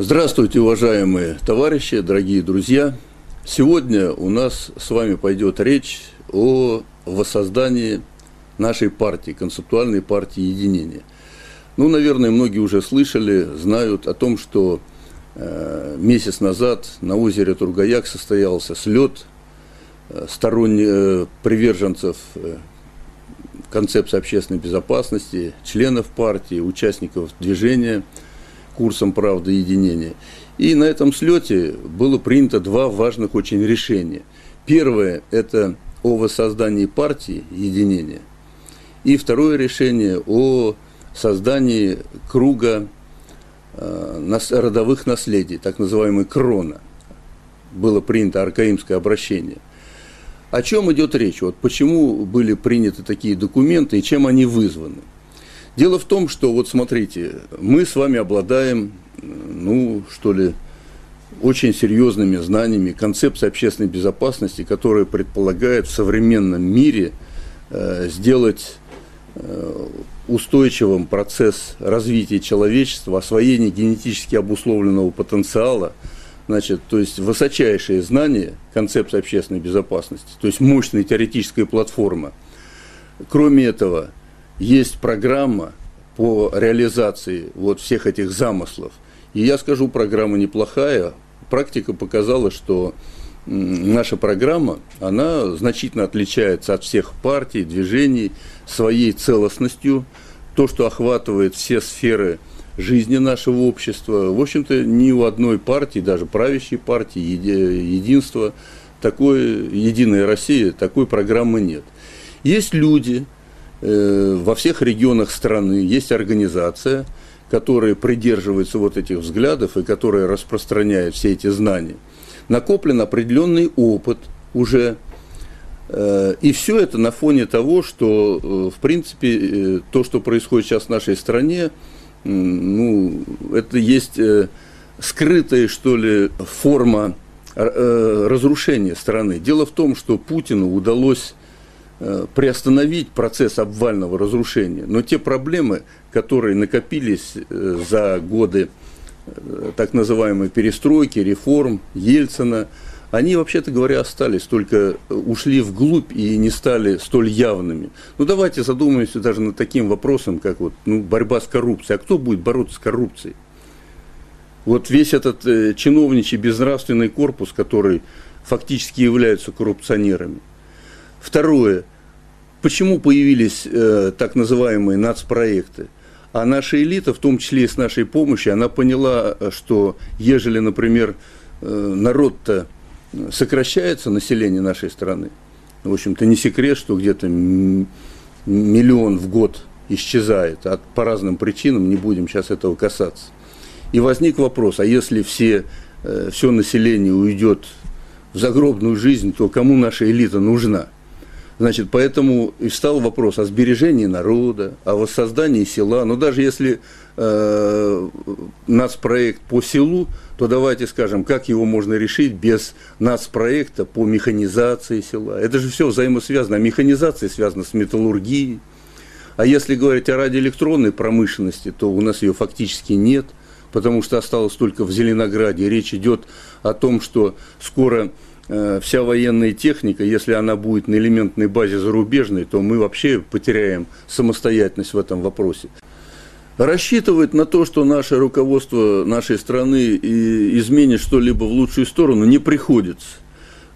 Здравствуйте, уважаемые товарищи, дорогие друзья. Сегодня у нас с вами пойдет речь о воссоздании нашей партии, концептуальной партии единения. Ну, наверное, многие уже слышали, знают о том, что э, месяц назад на озере Тургаяк состоялся слет э, сторонних э, приверженцев э, концепции общественной безопасности, членов партии, участников движения – курсом правды и единения. И на этом слете было принято два важных очень решения. Первое – это о воссоздании партии единения. И второе решение о создании круга э, родовых наследий, так называемый крона. Было принято аркаимское обращение. О чем идет речь? Вот почему были приняты такие документы и чем они вызваны? Дело в том, что, вот смотрите, мы с вами обладаем, ну, что ли, очень серьезными знаниями концепции общественной безопасности, которая предполагает в современном мире э, сделать э, устойчивым процесс развития человечества, освоения генетически обусловленного потенциала, значит, то есть высочайшие знания концепции общественной безопасности, то есть мощная теоретическая платформа. Кроме этого, есть программа по реализации вот всех этих замыслов. И я скажу, программа неплохая. Практика показала, что наша программа, она значительно отличается от всех партий, движений своей целостностью, то, что охватывает все сферы жизни нашего общества. В общем-то, ни у одной партии, даже правящей партии, единства, такой, Единая Россия, такой программы нет. Есть люди, во всех регионах страны есть организация, которая придерживается вот этих взглядов и которая распространяет все эти знания. Накоплен определенный опыт уже, э, и все это на фоне того, что, э, в принципе, то, что происходит сейчас в нашей стране, ну, это есть скрытая, что ли, форма разрушения страны. Дело в том, что Путину удалось Э, приостановить процесс обвального разрушения. Но те проблемы, которые накопились э, за годы э, так называемой перестройки, реформ Ельцина, они, вообще-то говоря, остались, только ушли вглубь и не стали столь явными. Ну, давайте задумаемся даже над таким вопросом, как вот, ну, борьба с коррупцией. А кто будет бороться с коррупцией? Вот весь этот э, чиновничий безнравственный корпус, который фактически являются коррупционерами. Второе. Почему появились э, так называемые нацпроекты? А наша элита, в том числе и с нашей помощью, она поняла, что ежели, например, э, народ-то сокращается, население нашей страны, в общем-то, не секрет, что где-то миллион в год исчезает, а по разным причинам, не будем сейчас этого касаться. И возник вопрос, а если все, э, все население уйдет в загробную жизнь, то кому наша элита нужна? Значит, поэтому и встал вопрос о сбережении народа, о воссоздании села. Но даже если э, нацпроект по селу, то давайте скажем, как его можно решить без нацпроекта по механизации села. Это же все взаимосвязано. А механизация связана с металлургией. А если говорить о радиоэлектронной промышленности, то у нас ее фактически нет, потому что осталось только в Зеленограде. Речь идет о том, что скоро вся военная техника, если она будет на элементной базе зарубежной, то мы вообще потеряем самостоятельность в этом вопросе. Рассчитывать на то, что наше руководство нашей страны изменит что-либо в лучшую сторону, не приходится.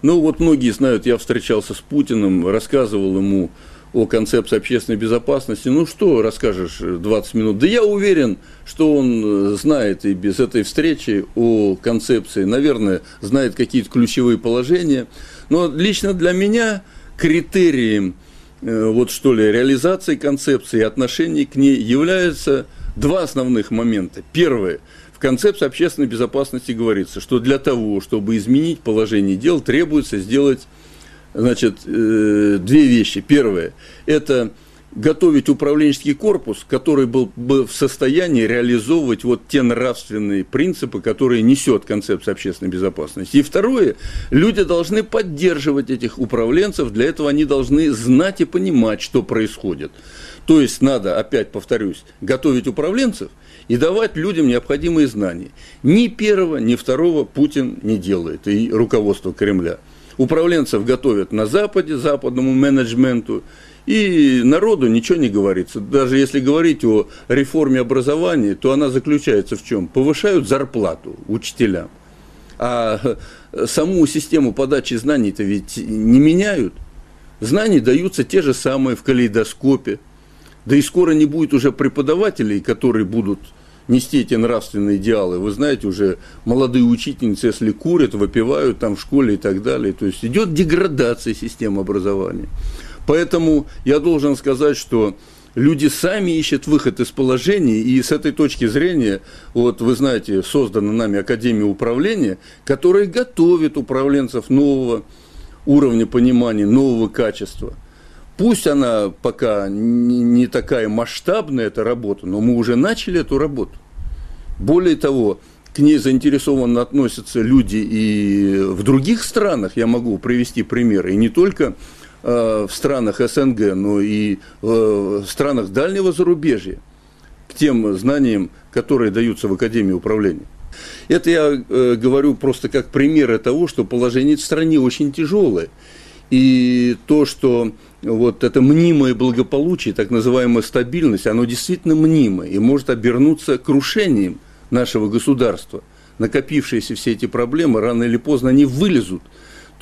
Ну вот многие знают, я встречался с Путиным, рассказывал ему о концепции общественной безопасности. Ну что расскажешь 20 минут? Да я уверен, что он знает и без этой встречи о концепции, наверное, знает какие-то ключевые положения. Но лично для меня критерием э, вот что ли, реализации концепции и отношений к ней являются два основных момента. Первое. В концепции общественной безопасности говорится, что для того, чтобы изменить положение дел, требуется сделать Значит, э, две вещи. Первое – это готовить управленческий корпус, который был бы в состоянии реализовывать вот те нравственные принципы, которые несет концепция общественной безопасности. И второе, люди должны поддерживать этих управленцев, для этого они должны знать и понимать, что происходит. То есть надо, опять повторюсь, готовить управленцев и давать людям необходимые знания. Ни первого, ни второго Путин не делает, и руководство Кремля. Управленцев готовят на Западе, западному менеджменту, и народу ничего не говорится. Даже если говорить о реформе образования, то она заключается в чем? Повышают зарплату учителям. А саму систему подачи знаний-то ведь не меняют. Знания даются те же самые в калейдоскопе. Да и скоро не будет уже преподавателей, которые будут нести эти нравственные идеалы. Вы знаете, уже молодые учительницы, если курят, выпивают там в школе и так далее. То есть идет деградация системы образования. Поэтому я должен сказать, что люди сами ищут выход из положения, и с этой точки зрения, вот вы знаете, создана нами Академия управления, которая готовит управленцев нового уровня понимания, нового качества. Пусть она пока не такая масштабная, эта работа, но мы уже начали эту работу. Более того, к ней заинтересованно относятся люди и в других странах, я могу привести примеры, и не только Э, в странах СНГ, но и в странах дальнего зарубежья к тем знаниям, которые даются в Академии управления. Это я э, говорю просто как примеры того, что положение в стране очень тяжелое. И то, что вот это мнимое благополучие, так называемая стабильность, оно действительно мнимое и может обернуться крушением нашего государства. Накопившиеся все эти проблемы рано или поздно они вылезут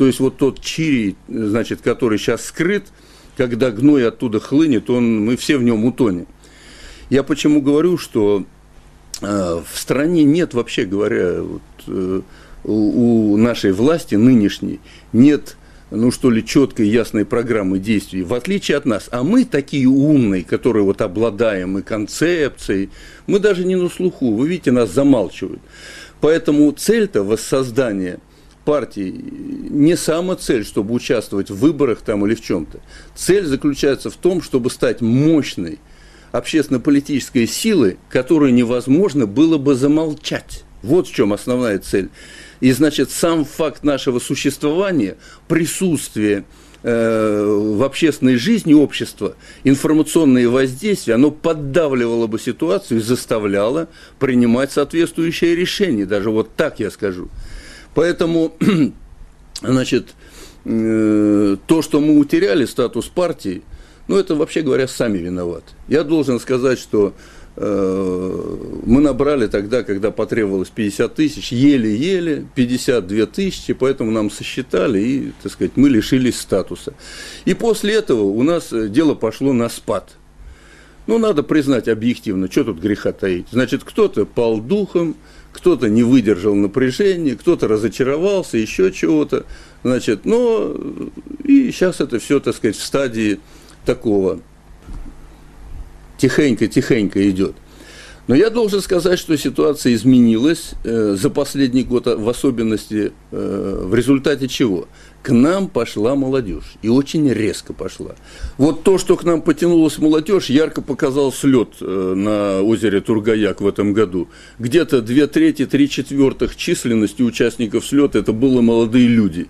то есть вот тот чирий, значит, который сейчас скрыт, когда гной оттуда хлынет, он, мы все в нем утонем. Я почему говорю, что э, в стране нет, вообще говоря, вот, э, у нашей власти нынешней нет ну что ли, четкой, ясной программы действий, в отличие от нас. А мы такие умные, которые вот обладаем и концепцией, мы даже не на слуху, вы видите, нас замалчивают. Поэтому цель-то воссоздания – партии не сама цель, чтобы участвовать в выборах там или в чем-то. Цель заключается в том, чтобы стать мощной общественно-политической силой, которую невозможно было бы замолчать. Вот в чем основная цель. И значит, сам факт нашего существования, присутствие э, в общественной жизни общества, информационное воздействие, оно поддавливало бы ситуацию и заставляло принимать соответствующее решение. Даже вот так я скажу. Поэтому, значит, э, то, что мы утеряли статус партии, ну, это, вообще говоря, сами виноваты. Я должен сказать, что мы набрали тогда, когда потребовалось 50 тысяч, еле-еле 52 тысячи, поэтому нам сосчитали и, так сказать, мы лишились статуса. И после этого у нас дело пошло на спад. Ну, надо признать объективно, что тут греха таить. Значит, кто-то пал духом, кто-то не выдержал напряжения, кто-то разочаровался, еще чего-то. Значит, но и сейчас это все, так сказать, в стадии такого тихенько-тихенько идет. Но я должен сказать, что ситуация изменилась э, за последний год, в особенности э, в результате чего? К нам пошла молодежь, и очень резко пошла. Вот то, что к нам потянулась молодежь, ярко показал слет э, на озере Тургаяк в этом году. Где-то две трети, три четвертых численности участников слета это были молодые люди.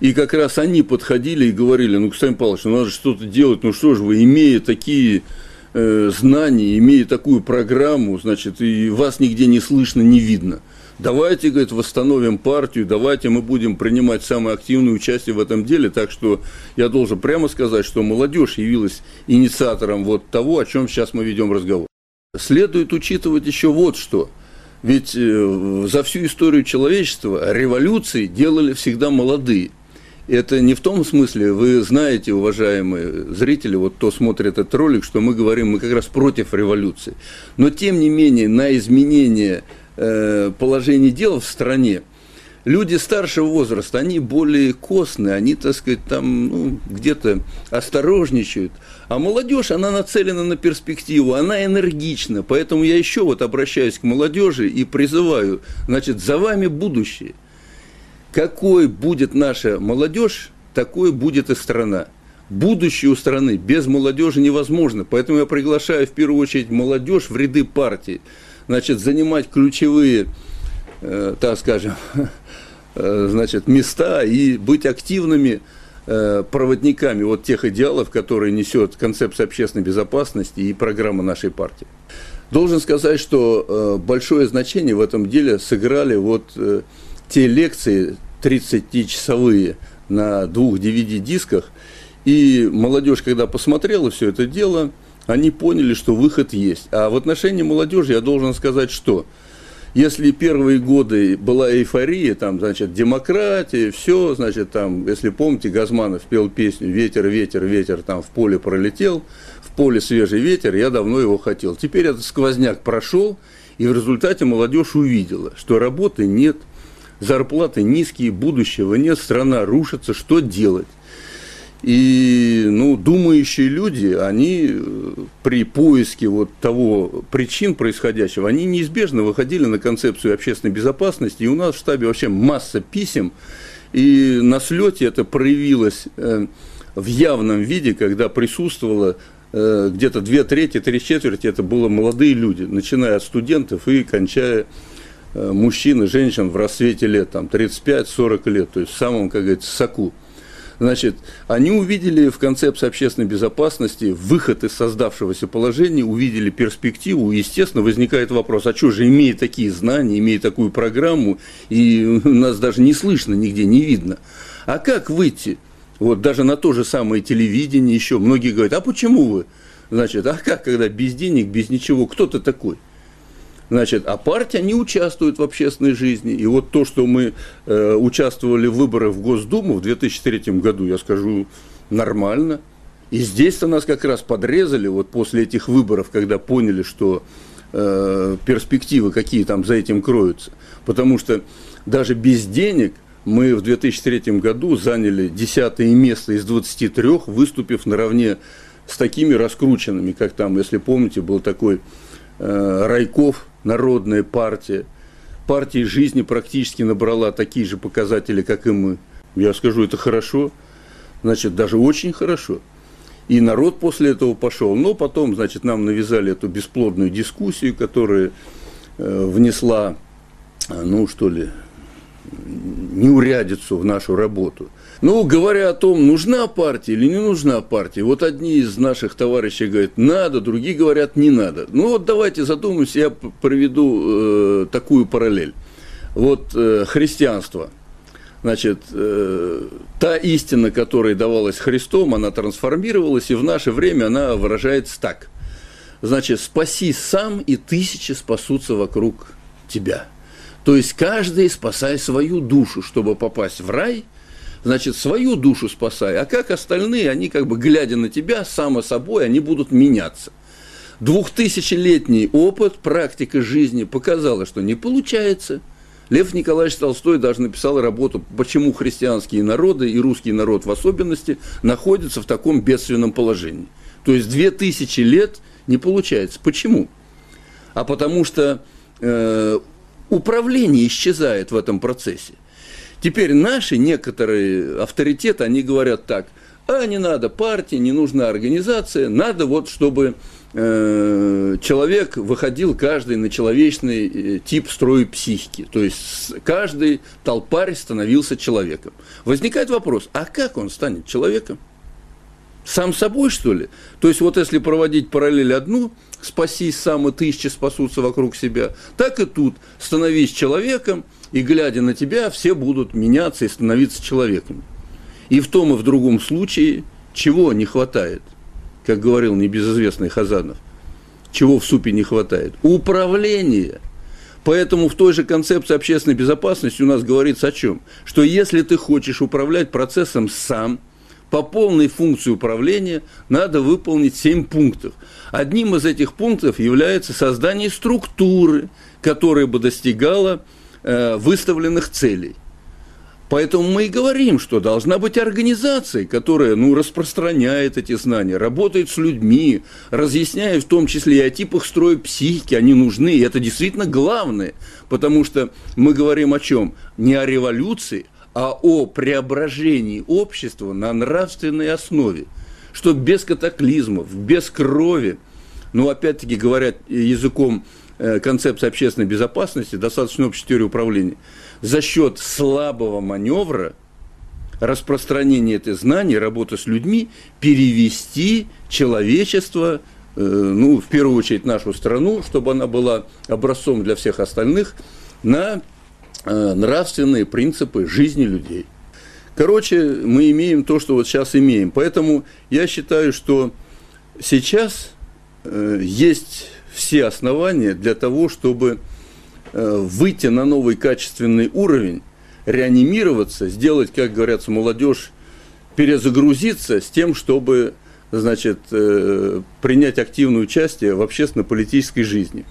И как раз они подходили и говорили, ну, Константин Павлович, ну, надо что-то делать, ну что же вы, имея такие э, знаний, имея такую программу, значит, и вас нигде не слышно, не видно. Давайте, говорит, восстановим партию, давайте мы будем принимать самое активное участие в этом деле. Так что я должен прямо сказать, что молодежь явилась инициатором вот того, о чем сейчас мы ведем разговор. Следует учитывать еще вот что. Ведь э, за всю историю человечества революции делали всегда молодые – это не в том смысле, вы знаете, уважаемые зрители, вот кто смотрит этот ролик, что мы говорим, мы как раз против революции. Но тем не менее, на изменение э, положения дел в стране, люди старшего возраста, они более костные, они, так сказать, там ну, где-то осторожничают. А молодежь, она нацелена на перспективу, она энергична. Поэтому я еще вот обращаюсь к молодежи и призываю, значит, за вами будущее какой будет наша молодежь, такой будет и страна. Будущее у страны без молодежи невозможно. Поэтому я приглашаю в первую очередь молодежь в ряды партии. Значит, занимать ключевые, э, так скажем, э, значит, места и быть активными э, проводниками вот тех идеалов, которые несет концепция общественной безопасности и программа нашей партии. Должен сказать, что э, большое значение в этом деле сыграли вот э, те лекции 30-часовые на двух DVD-дисках, и молодежь, когда посмотрела все это дело, они поняли, что выход есть. А в отношении молодежи я должен сказать, что если первые годы была эйфория, там, значит, демократия, все, значит, там, если помните, Газманов пел песню «Ветер, ветер, ветер, там в поле пролетел», в поле свежий ветер, я давно его хотел. Теперь этот сквозняк прошел, и в результате молодежь увидела, что работы нет, зарплаты низкие, будущего нет, страна рушится, что делать? И, ну, думающие люди, они э, при поиске вот того причин происходящего, они неизбежно выходили на концепцию общественной безопасности. И у нас в штабе вообще масса писем. И на слете это проявилось э, в явном виде, когда присутствовало э, где-то две трети, три четверти, это было молодые люди, начиная от студентов и кончая мужчин и женщин в рассвете лет, там, 35-40 лет, то есть в самом, как говорится, соку. Значит, они увидели в концепции общественной безопасности выход из создавшегося положения, увидели перспективу, и, естественно, возникает вопрос, а что же, имея такие знания, имея такую программу, и нас даже не слышно нигде, не видно, а как выйти? Вот даже на то же самое телевидение еще многие говорят, а почему вы? Значит, а как, когда без денег, без ничего, кто ты такой? Значит, а партия не участвует в общественной жизни. И вот то, что мы э, участвовали в выборах в Госдуму в 2003 году, я скажу, нормально. И здесь-то нас как раз подрезали вот после этих выборов, когда поняли, что э, перспективы какие там за этим кроются. Потому что даже без денег мы в 2003 году заняли десятое место из 23, выступив наравне с такими раскрученными, как там, если помните, был такой э, Райков, народная партия, партия жизни практически набрала такие же показатели, как и мы. Я скажу, это хорошо, значит, даже очень хорошо. И народ после этого пошел. Но потом, значит, нам навязали эту бесплодную дискуссию, которая э, внесла, ну что ли, неурядицу в нашу работу. Ну, говоря о том, нужна партия или не нужна партия, вот одни из наших товарищей говорят, надо, другие говорят, не надо. Ну, вот давайте задумаемся, я проведу э, такую параллель. Вот э, христианство. Значит, э, та истина, которая давалась Христом, она трансформировалась, и в наше время она выражается так. Значит, спаси сам, и тысячи спасутся вокруг тебя. То есть каждый спасай свою душу, чтобы попасть в рай, значит, свою душу спасай, а как остальные, они как бы, глядя на тебя, само собой, они будут меняться. Двухтысячелетний опыт, практика жизни показала, что не получается. Лев Николаевич Толстой даже написал работу, почему христианские народы и русский народ в особенности находятся в таком бедственном положении. То есть две тысячи лет не получается. Почему? А потому что э, управление исчезает в этом процессе. Теперь наши некоторые авторитеты, они говорят так, а не надо партии, не нужна организация, надо вот, чтобы э, человек выходил каждый на человечный э, тип строя психики, то есть каждый толпарь становился человеком. Возникает вопрос, а как он станет человеком? Сам собой, что ли? То есть, вот если проводить параллель одну, спасись сам, и тысячи спасутся вокруг себя, так и тут, становись человеком, и глядя на тебя, все будут меняться и становиться человеком. И в том и в другом случае чего не хватает, как говорил небезызвестный Хазанов, чего в супе не хватает? Управление. Поэтому в той же концепции общественной безопасности у нас говорится о чем? Что если ты хочешь управлять процессом сам – по полной функции управления надо выполнить 7 пунктов. Одним из этих пунктов является создание структуры, которая бы достигала выставленных целей. Поэтому мы и говорим, что должна быть организация, которая ну, распространяет эти знания, работает с людьми, разъясняет в том числе и о типах строя психики, они нужны, и это действительно главное, потому что мы говорим о чем? Не о революции, а о преображении общества на нравственной основе, что без катаклизмов, без крови, ну, опять-таки, говорят языком э, концепции общественной безопасности, достаточно общей теории управления, за счет слабого маневра, распространения этой знаний, работы с людьми, перевести человечество, э, ну, в первую очередь нашу страну, чтобы она была образцом для всех остальных, на Э, нравственные принципы жизни людей. Короче, мы имеем то, что вот сейчас имеем. Поэтому я считаю, что сейчас э, есть все основания для того, чтобы э, выйти на новый качественный уровень, реанимироваться, сделать, как говорят молодежь, перезагрузиться с тем, чтобы значит, принять активное участие в общественно-политической жизни.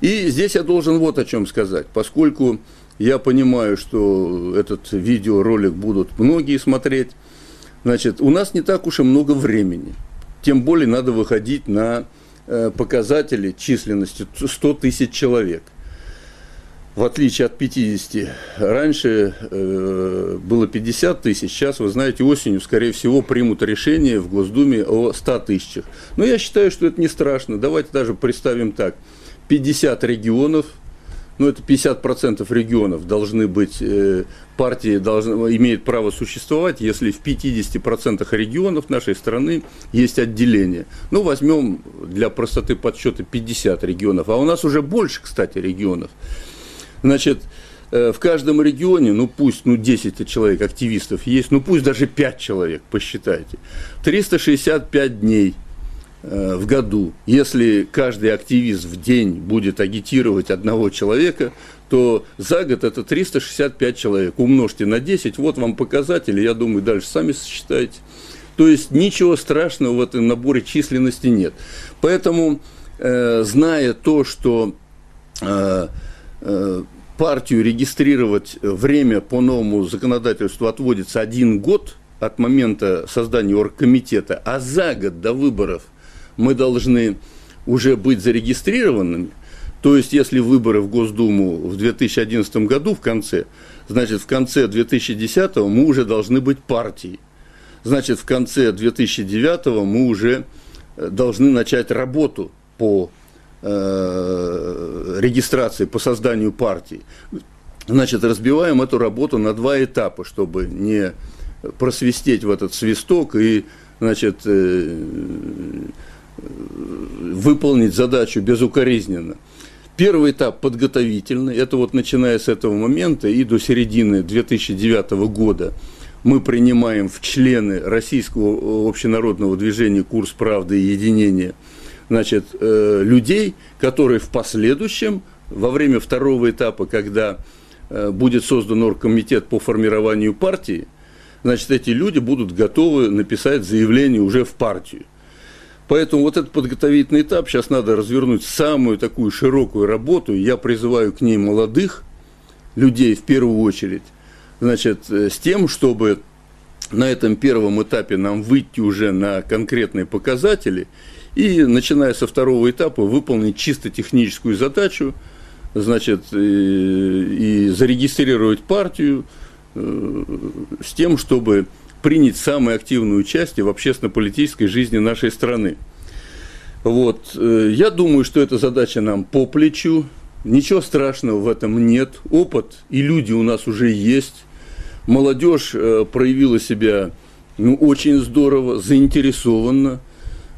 И здесь я должен вот о чем сказать, поскольку я понимаю, что этот видеоролик будут многие смотреть. Значит, у нас не так уж и много времени. Тем более надо выходить на э, показатели численности 100 тысяч человек. В отличие от 50, раньше э, было 50 тысяч, сейчас, вы знаете, осенью, скорее всего, примут решение в Госдуме о 100 тысячах. Но я считаю, что это не страшно. Давайте даже представим так. 50 регионов – ну, это 50% регионов должны быть, э, партии должны, имеют право существовать, если в 50% регионов нашей страны есть отделение. Ну, возьмем для простоты подсчета 50 регионов, а у нас уже больше, кстати, регионов. Значит, э, в каждом регионе, ну пусть ну 10 человек, активистов есть, ну пусть даже 5 человек, посчитайте. 365 дней – в году, если каждый активист в день будет агитировать одного человека, то за год это 365 человек. Умножьте на 10, вот вам показатели, я думаю, дальше сами сосчитаете. То есть ничего страшного в этом наборе численности нет. Поэтому, э, зная то, что э, э, партию регистрировать время по новому законодательству отводится один год от момента создания оргкомитета, а за год до выборов – мы должны уже быть зарегистрированными. То есть, если выборы в Госдуму в 2011 году в конце, значит, в конце 2010 мы уже должны быть партией. Значит, в конце 2009 мы уже э, должны начать работу по э, регистрации, по созданию партии. Значит, разбиваем эту работу на два этапа, чтобы не просвистеть в этот свисток и, значит, э, выполнить задачу безукоризненно. Первый этап подготовительный, это вот начиная с этого момента и до середины 2009 года мы принимаем в члены Российского общенародного движения «Курс правды и единения» значит, э, людей, которые в последующем, во время второго этапа, когда э, будет создан оргкомитет по формированию партии, значит, эти люди будут готовы написать заявление уже в партию. Поэтому вот этот подготовительный этап сейчас надо развернуть самую такую широкую работу. Я призываю к ней молодых людей в первую очередь, значит, э, с тем, чтобы на этом первом этапе нам выйти уже на конкретные показатели и, начиная со второго этапа, выполнить чисто техническую задачу, значит, и, э, и зарегистрировать партию э, с тем, чтобы принять самое активное участие в общественно-политической жизни нашей страны. Вот. Э, я думаю, что эта задача нам по плечу. Ничего страшного в этом нет. Опыт и люди у нас уже есть. Молодежь э, проявила себя ну, очень здорово, заинтересованно.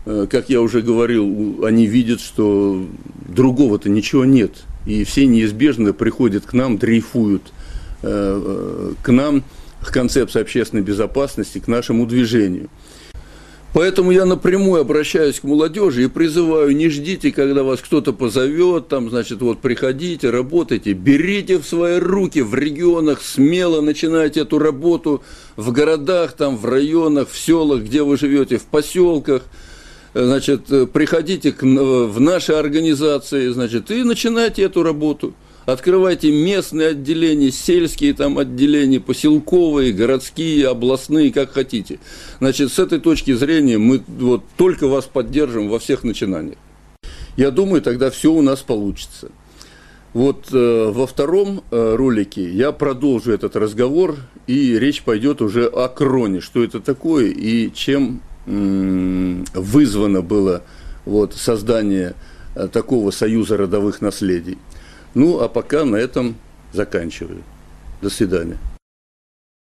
Э, как я уже говорил, они видят, что другого-то ничего нет. И все неизбежно приходят к нам, дрейфуют к нам к концепции общественной безопасности, к нашему движению. Поэтому я напрямую обращаюсь к молодежи и призываю, не ждите, когда вас кто-то позовет, там, значит, вот приходите, работайте, берите в свои руки в регионах, смело начинайте эту работу в городах, там, в районах, в селах, где вы живете, в поселках, значит, приходите к, в наши организации, значит, и начинайте эту работу – Открывайте местные отделения, сельские там отделения, поселковые, городские, областные, как хотите. Значит, с этой точки зрения мы вот только вас поддержим во всех начинаниях. Я думаю, тогда все у нас получится. Вот э, во втором э, ролике я продолжу этот разговор, и речь пойдет уже о кроне, что это такое и чем м- вызвано было вот, создание э, такого союза родовых наследий. Ну, а пока на этом заканчиваю. До свидания.